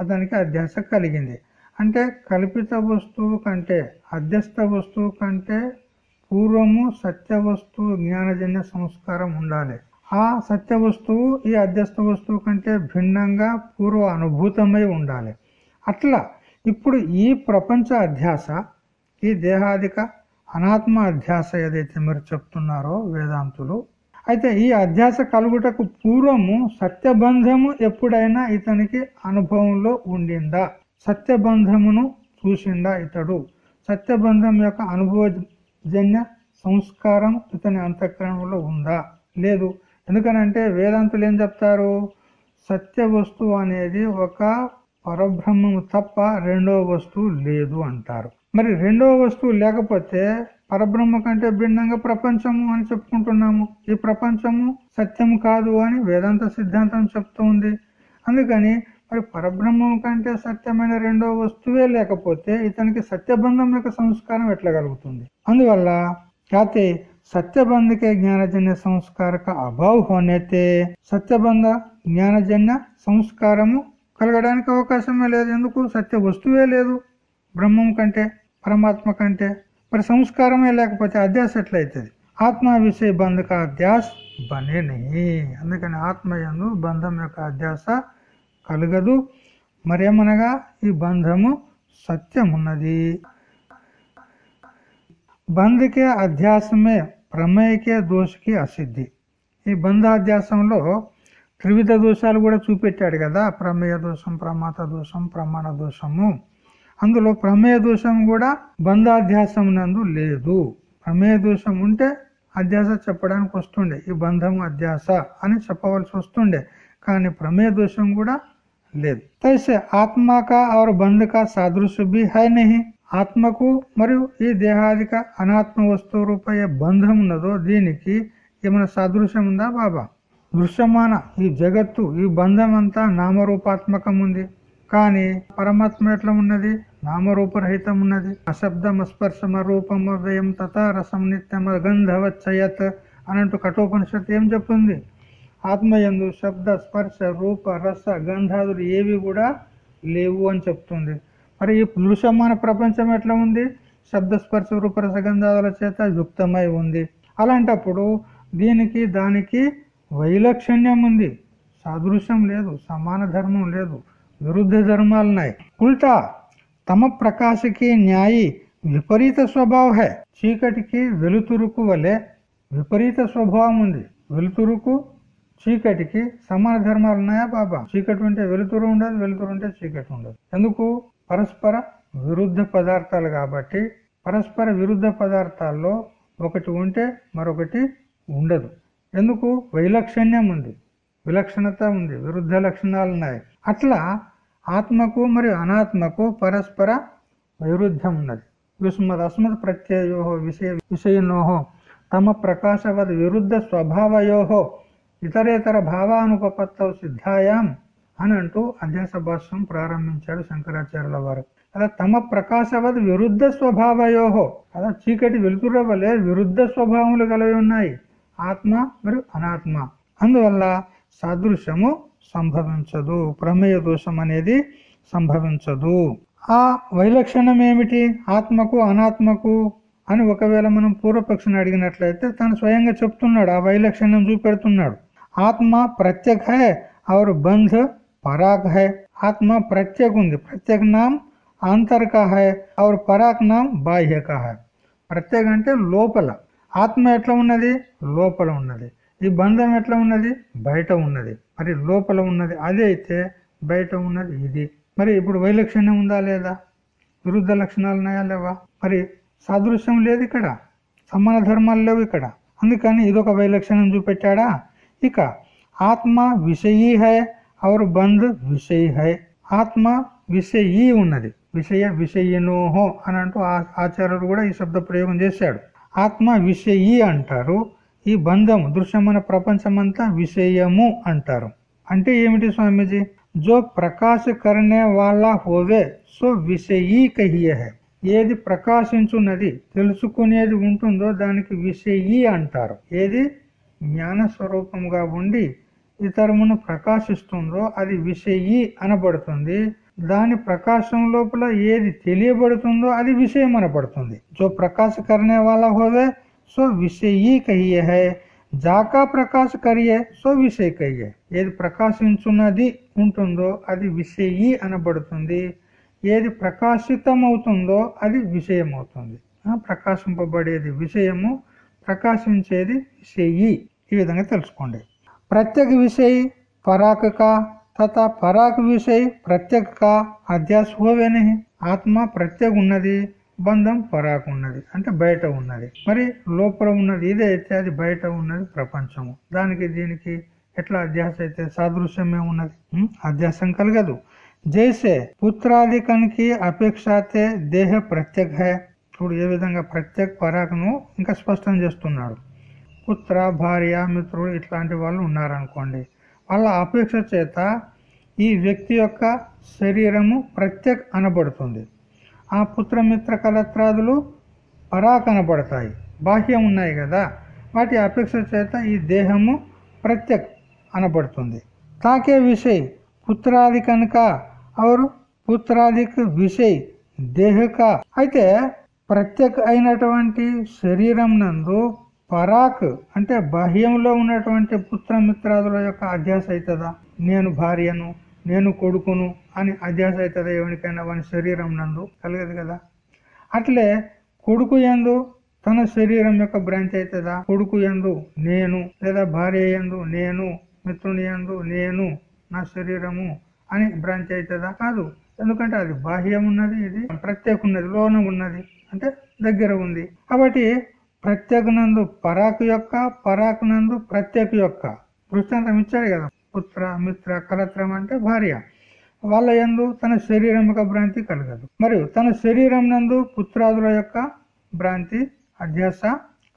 [SPEAKER 1] అతనికి అధ్యాస కలిగింది. అంటే కల్పిత వస్తువు కంటే అధ్యస్థ వస్తువు కంటే పూర్వము సత్య వస్తువు జ్ఞానజన్య సంస్కారం ఉండాలి. ఆ సత్య వస్తువు ఈ అధ్యస్థ వస్తువు కంటే భిన్నంగా పూర్వ అనుభూతమై ఉండాలి. అట్లా ఇప్పుడు ఈ ప్రపంచ అధ్యాస ఈ దేహాదిక అనాత్మ అధ్యాస ఏదైతే మీరు చెప్తున్నారో వేదాంతులు అయితే ఈ అధ్యాస కలుగుటకు పూర్వము సత్యబంధము ఎప్పుడైనా ఇతనికి అనుభవంలో ఉండిందా? సత్యబంధమును చూసిండా ఇతడు. సత్యబంధం యొక్క అనుభవజన్య సంస్కారం ఇతని అంతఃకరణలో ఉందా? లేదు. ఎందుకనంటే వేదాంతులు ఏం చెప్తారు? సత్య వస్తువు అనేది ఒక పరబ్రహ్మము తప్ప రెండవ వస్తువు లేదు అంటారు. మరి రెండవ వస్తువు లేకపోతే పరబ్రహ్మ కంటే భిన్నంగా ప్రపంచము అని చెప్పుకుంటున్నాము. ఈ ప్రపంచము సత్యం కాదు అని వేదాంత సిద్ధాంతం చెప్తూ ఉంది. అందుకని మరి పరబ్రహ్మం కంటే సత్యమైన రెండో వస్తువే లేకపోతే ఇతనికి సత్యబంధం యొక్క సంస్కారం ఎట్లా కలుగుతుంది? అందువల్ల కాతే సత్యబంధకే జ్ఞానజన్య సంస్కారక అభావ్ హోనైతే సత్యబంధ జ్ఞానజన్య సంస్కారము కలగడానికి అవకాశమే లేదు. ఎందుకు? సత్య వస్తువే లేదు. బ్రహ్మం కంటే పరమాత్మ కంటే మరి సంస్కారమే లేకపోతే అధ్యాస ఎట్లయితుంది? ఆత్మ విషయ బంధక అధ్యాస్ బనే అందుకని ఆత్మయందు బంధం యొక్క అధ్యాస కలగదు. మరేమనగా ఈ బంధము సత్యమున్నది. బంధకే అధ్యాసమే ప్రమేయకే దోషకి అసిద్ధి. ఈ బంధాధ్యాసంలో త్రివిధ దోషాలు కూడా చూపెట్టాడు కదా. ప్రమేయ దోషం ప్రమాత దోషం ప్రమాణ దోషము. అందులో ప్రమేయ దోషం కూడా బంధాధ్యాసం నందు లేదు. ప్రమేయ దోషం ఉంటే అధ్యాస చెప్పడానికి వస్తుండే. ఈ బంధం అధ్యాస అని చెప్పవలసి వస్తుండే. కానీ ప్రమేయ దోషం కూడా లేదు. తెసే ఆత్మక ఆరు బంధక సాదృశ్య బి ఆత్మకు మరియు ఈ దేహాదిక అనాత్మ వస్తువు రూపాయ బంధం ఉన్నదో దీనికి ఏమైనా సాదృశ్యం ఉందా బాబా? దృశ్యమాన ఈ జగత్తు ఈ బంధం అంతా నామరూపాత్మకం ఉంది కానీ పరమాత్మ ఎట్లా ఉన్నది? నామరూపరహితం ఉన్నది అశబ్దం అస్పర్శమ రూపం వ్యయం తథా రసం నిత్యం గంధవచ్చయత్ అనంటూ కఠోపనిషత్తు ఏం చెప్తుంది? ఆత్మయందు శబ్ద స్పర్శ రూప రస గంధాదులు ఏవి కూడా లేవు అని చెప్తుంది. మరి ఈ దృశ్యమాన ప్రపంచం ఎట్లా ఉంది? శబ్ద స్పర్శ రూపరస గంధాదుల చేత యుక్తమై ఉంది. అలాంటప్పుడు దీనికి దానికి వైలక్షణ్యం ఉంది. సాదృశ్యం లేదు సమాన ధర్మం లేదు విరుద్ధ ధర్మాలున్నాయి. ఉల్టా తమ ప్రకాశకి న్యాయి విపరీత స్వభావ హే. చీకటికి వెలుతురుకు వలె విపరీత స్వభావం ఉంది. వెలుతురుకు చీకటికి సమాన ధర్మాలు ఉన్నాయా బాబా? చీకటి ఉంటే వెలుతురు ఉండదు వెలుతురు ఉంటే చీకటి ఉండదు. ఎందుకు? పరస్పర విరుద్ధ పదార్థాలు కాబట్టి పరస్పర విరుద్ధ పదార్థాల్లో ఒకటి ఉంటే మరొకటి ఉండదు. ఎందుకు? వైలక్షణ్యం ఉంది. విలక్షణత ఉంది. విరుద్ధ లక్షణాలు ఉన్నాయి. అట్లా ఆత్మకు మరియు అనాత్మకు పరస్పర వైరుధ్యం ఉన్నది. విస్మద్ అస్మద్ ప్రత్యయో విషయ విషయనోహో తమ ప్రకాశవద్ విరుద్ధ స్వభావయోహో ఇతరేతర భావానుపత్తవు సిద్ధాయాం అని అంటూ అధ్యాస భాష్యం ప్రారంభించాడు శంకరాచార్యుల వారు. అలా తమ ప్రకాశవద్ విరుద్ధ స్వభావయోహో అలా చీకటి వెలుతుర వలె విరుద్ధ స్వభావములు కలిగి ఉన్నాయి. ఆత్మ మరియు అనాత్మ. అందువల్ల సాదృశ్యము సంభవించదు. ప్రమేయ దోషం అనేది సంభవించదు. ఆ వైలక్షణం ఏమిటి? ఆత్మకు అనాత్మకు అని ఒకవేళ మనం పూర్వపక్షం అడిగినట్లయితే తను స్వయంగా చెప్తున్నాడు ఆ వైలక్షణం చూపెడుతున్నాడు. ఆత్మ ప్రత్యేక హై అవర్ బంధ్ పరాగ్ హై ఆత్మ ప్రత్యేక ఉంది ప్రత్యేక నాం ఆంతరిక హై ఆరు పరాక్ నాం బాహ్యక హై ప్రత్యేక అంటే లోపల. ఆత్మ ఎట్లా ఉన్నది? లోపల ఉన్నది. ఈ బంధం ఎట్లా ఉన్నది? బయట ఉన్నది. మరి లోపల ఉన్నది అదే అయితే బయట ఉన్నది ఇది. మరి ఇప్పుడు వైలక్షణ్యం ఉందా లేదా? విరుద్ధ లక్షణాలు ఉన్నాయా లేవా? మరి సాదృశ్యం లేదు ఇక్కడ. సమాన ధర్మాలు లేవు ఇక్కడ. అందుకని ఇదొక వైలక్షణం చూపెట్టాడా? ఇక ఆత్మ విషయీ హై అవర్ బంధ్ విషయీ హై. ఆత్మ విషయీ ఉన్నది. విషయ విషయనోహో అని అంటూ ఆచార్యుడు కూడా ఈ శబ్ద ప్రయోగం చేశాడు. ఆత్మ విషయీ అంటారు. ఈ బంధం దృశ్యమైన ప్రపంచమంతా విషయము అంటారు. అంటే ఏమిటి స్వామీజీ? జో ప్రకాశ కరణే వాళ్ళ హోవే సో విషయీ కహియే ఏది ప్రకాశించున్నది తెలుసుకునేది ఉంటుందో దానికి విషయీ అంటారు. ఏది? జ్ఞాన స్వరూపంగా ఉండి ఇతరమును ప్రకాశిస్తుందో అది విషయీ అనబడుతుంది. దాని ప్రకాశం లోపల ఏది తెలియబడుతుందో అది విషయం అనబడుతుంది జో ప్రకాశ కరణే వాళ్ళ హోవే సో విషయీ కహియే హై జాకా ప్రకాశ కరియే సో విషయ కయ్యే ఏది ప్రకాశించున్నది ఉంటుందో అది విషయీ అనబడుతుంది. ఏది ప్రకాశితమవుతుందో అది విషయం అవుతుంది ప్రకాశింపబడేది విషయము ప్రకాశించేది విషయీ. ఈ విధంగా తెలుసుకోండి. ప్రత్యేక విషయ పరాకక తత తథా పరాక విషయ ప్రత్యేక కా అధ్యాస్ ఆత్మ ప్రత్యేక ఉన్నది బంధం పరాకు ఉన్నది. అంటే బయట ఉన్నది. మరి లోపల ఉన్నది ఇదైతే అది బయట ఉన్నది ప్రపంచము. దానికి దీనికి ఎట్లా అధ్యాస అయితే సాదృశ్యమే ఉన్నది? అధ్యాసం కలగదు. జైసే పుత్రాధికానికి అపేక్షతే దేహ ప్రత్యేక హే చూడు ఏ విధంగా ప్రత్యేక పరాకును ఇంకా స్పష్టం చేస్తున్నాడు. పుత్ర భార్య మిత్రుడు ఇట్లాంటి వాళ్ళు ఉన్నారనుకోండి. వాళ్ళ అపేక్ష చేత ఈ వ్యక్తి యొక్క శరీరము ప్రత్యేక అనబడుతుంది. ఆ పుత్రమిత్ర కలత్రాదులు పరా కనబడతాయి బాహ్యం ఉన్నాయి కదా. వాటి అపేక్ష చేత ఈ దేహము ప్రత్యేక్ అనబడుతుంది. తాకే విషయ్ పుత్రాది కనుక అవరు పుత్రాదిక్ విషయ్ దేహక. అయితే ప్రత్యేక అయినటువంటి శరీరం నందు పరాక్ అంటే బాహ్యంలో ఉన్నటువంటి పుత్రమిత్రాదుల యొక్క అధ్యాస అవుతుందా? నేను భార్యను నేను కొడుకును అని అధ్యాస అవుతుందా ఎవరికైనా వాని శరీరం నందు కలగదు కదా? అట్లే కొడుకు ఎందు తన శరీరం యొక్క బ్రాంచ్ అవుతుందా కొడుకు ఎందు నేను లేదా భార్య ఎందు నేను మిత్రుని ఎందు నేను నా శరీరము అని బ్రాంచ్ అవుతుందా కాదు. ఎందుకంటే అది బాహ్యం ఉన్నది ఇది ప్రత్యేక ఉన్నది లోన ఉన్నది అంటే దగ్గర ఉంది. కాబట్టి ప్రత్యేకనందు పరాకు యొక్క పరాకు నందు ప్రత్యేక యొక్క దృష్టాంతం ఇచ్చాడు కదా? పుత్ర మిత్ర కలత్రం అంటే భార్య. వాళ్ళ ఎందు తన శరీరం యొక్క భ్రాంతి కలగదు. మరియు తన శరీరం నందు పుత్రాదుల యొక్క భ్రాంతి అధ్యాస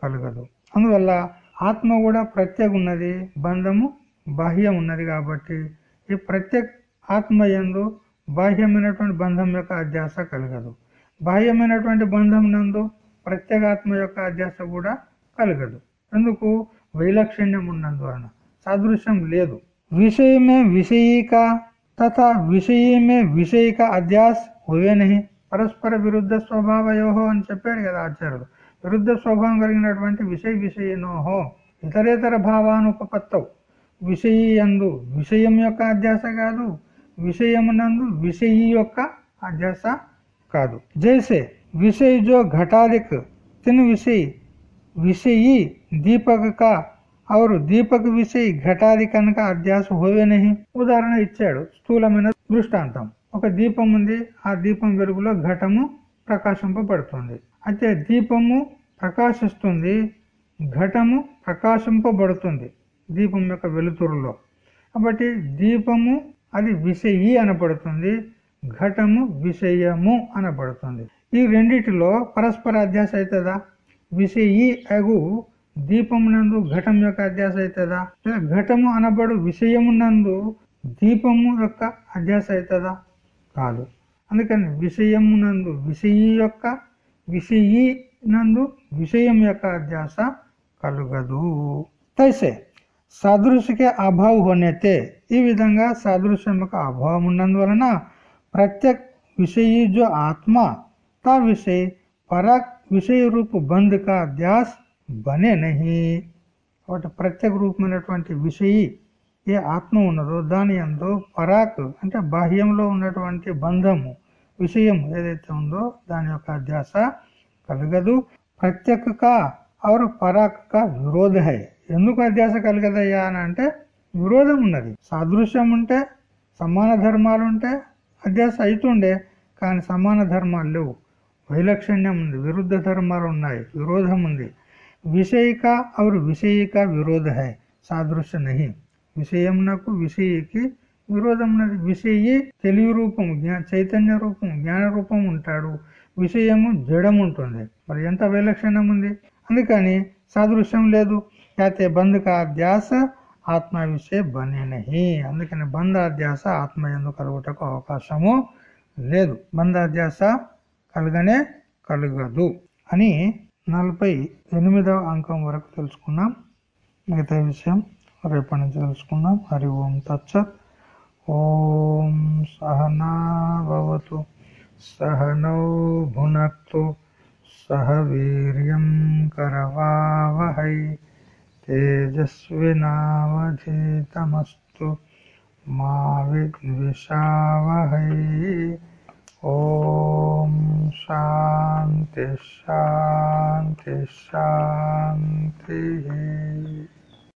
[SPEAKER 1] కలగదు. అందువల్ల ఆత్మ కూడా ప్రత్యేక ఉన్నది బంధము బాహ్యం ఉన్నది కాబట్టి ఈ ప్రత్యేక ఆత్మ ఎందు బాహ్యమైనటువంటి బంధం యొక్క అధ్యాస కలగదు. బాహ్యమైనటువంటి బంధం నందు ప్రత్యేగాత్మ యొక్క అధ్యాస కూడా కలగదు. ఎందుకు వైలక్షణ్యం ఉన్నందువలన సాదృశ్యం లేదు. విషయమే విషయీక తథా విషయమే విషయిక అధ్యాస్ హువే నహి పరస్పర విరుద్ధ స్వభావయోహో అని చెప్పాడు కదా ఆచార్యుడు విరుద్ధ స్వభావం కలిగినటువంటి విషయ విషయనోహో ఇతరేతర భావానుపత్తవు విషయందు విషయం యొక్క అధ్యాస కాదు। విషయమునందు విషయీ యొక్క అధ్యాస కాదు। జైసే విషయ జో ఘటాదిక్ తిన్ విషయ విషయీ దీపక అవరు దీపక విషయ ఘటాది కనుక అధ్యాస హోవే నహి ఉదాహరణ ఇచ్చాడు స్థూలమైన దృష్టాంతం ఒక దీపం ఉంది ఆ దీపం వెలుగులో ఘటము ప్రకాశింపబడుతుంది। అయితే దీపము ప్రకాశిస్తుంది ఘటము ప్రకాశింపబడుతుంది దీపం యొక్క వెలుతురులో। కాబట్టి దీపము అది విషయి అనబడుతుంది ఘటము విషయము అనబడుతుంది। ఈ రెండిటిలో పరస్పర అధ్యాస అవుతుందా? విషయి అగు దీపమునందు ఘటం యొక్క అధ్యాస అవుతుందా? ఘటము అనబడు విషయమునందు దీపము యొక్క అధ్యాస అవుతుందా? కాదు. అందుకని విషయమునందు విషయి యొక్క విషయి నందు విషయం యొక్క అధ్యాస కలుగదు. తైసే సాదృశ్యకే అభావ్ హోనేతే ఈ విధంగా సాదృశ్యం యొక్క అభావం ఉన్నందువలన ప్రత్యేక్ విషయీ జో ఆత్మ తా విషయ పరాక్ విషయ రూపు బంధ్ కా అధ్యాస్ బనే నహి కాబట్టి ప్రత్యేక రూపమైనటువంటి విషయి ఏ ఆత్మ ఉన్నదో దాని ఎందు పరాక్ అంటే బాహ్యంలో ఉన్నటువంటి బంధము విషయం ఏదైతే ఉందో దాని యొక్క అధ్యాస కలగదు ప్రత్యేక అవరు పరాక విరోధ ఎందుకు అధ్యాస కలగదయ్యా అని అంటే విరోధం ఉన్నది సాదృశ్యం ఉంటే సమాన ధర్మాలు ఉంటే అధ్యాస అవుతుండే కానీ సమాన ధర్మాలు లేవు వైలక్షణ్యం ఉంది విరుద్ధ ధర్మాలు ఉన్నాయి విరోధం ఉంది విషయిక అవరు విషయిక విరోధ హై సాదృశ్య నహి విషయంనకు విషయికి విరోధం ఉన్నది తెలివి రూపం చైతన్య రూపం జ్ఞాన రూపం ఉంటాడు। విషయము జడం ఉంటుంది। మరి ఎంత విలక్షణం ఉంది? అందుకని సాదృశ్యం లేదు। అయితే బంధుక అధ్యాస ఆత్మ విషయ బనేనహి అందుకని బంధాధ్యాస ఆత్మ ఎందుకు కలుగుటకు అవకాశము లేదు। బంధాధ్యాస కలగనే కలగదు అని నలభై ఎనిమిదవ అంకం వరకు తెలుసుకున్నాం. మిగతా విషయం రేపటి నుంచి తెలుసుకుందాం. హరి ఓం తచ్చత్ ఓం సహనాభవతు. సహనో భునక్తు. సహ వీర్యం కరవావహై. తేజస్వినావధీతమస్తు మా విద్విషావహై ஓம் சாந்தி சாந்தி சாந்தி